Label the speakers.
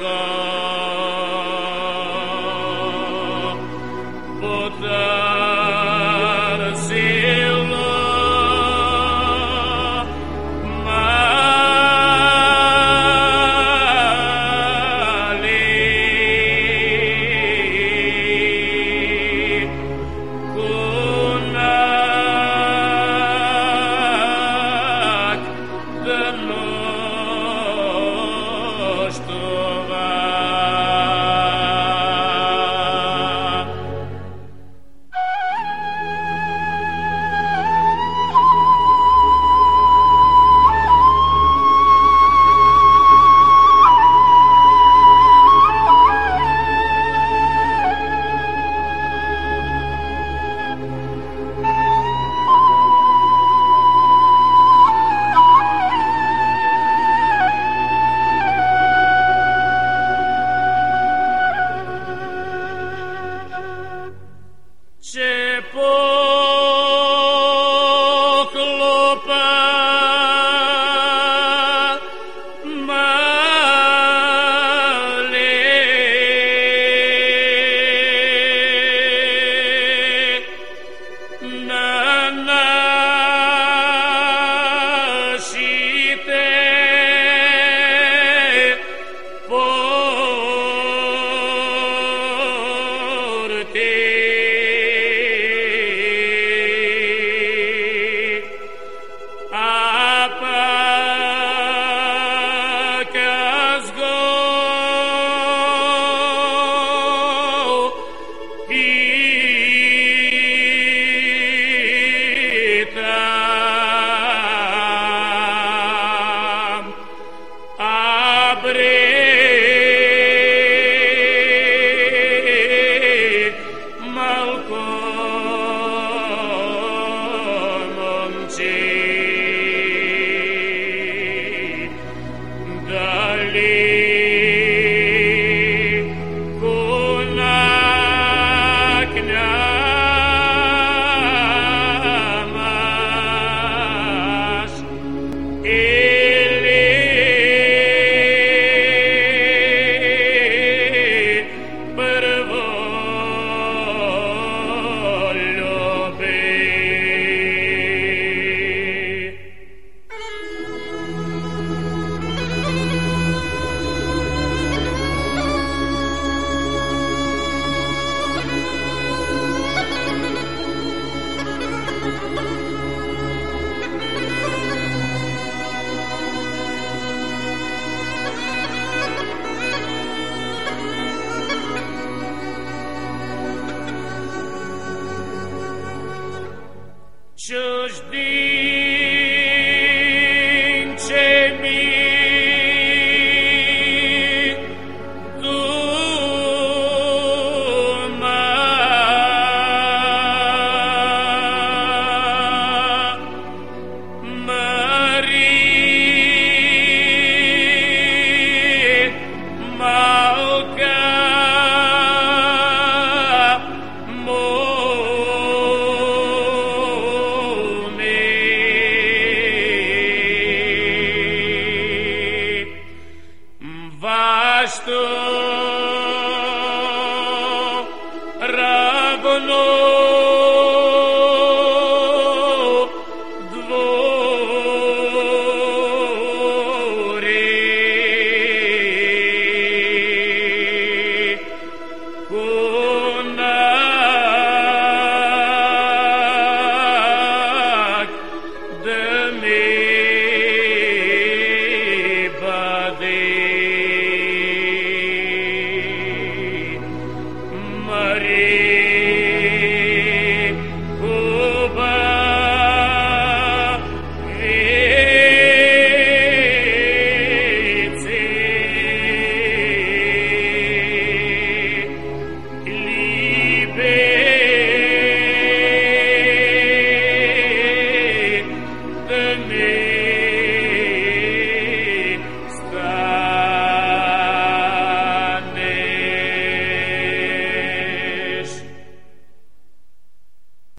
Speaker 1: God. believe. Maria.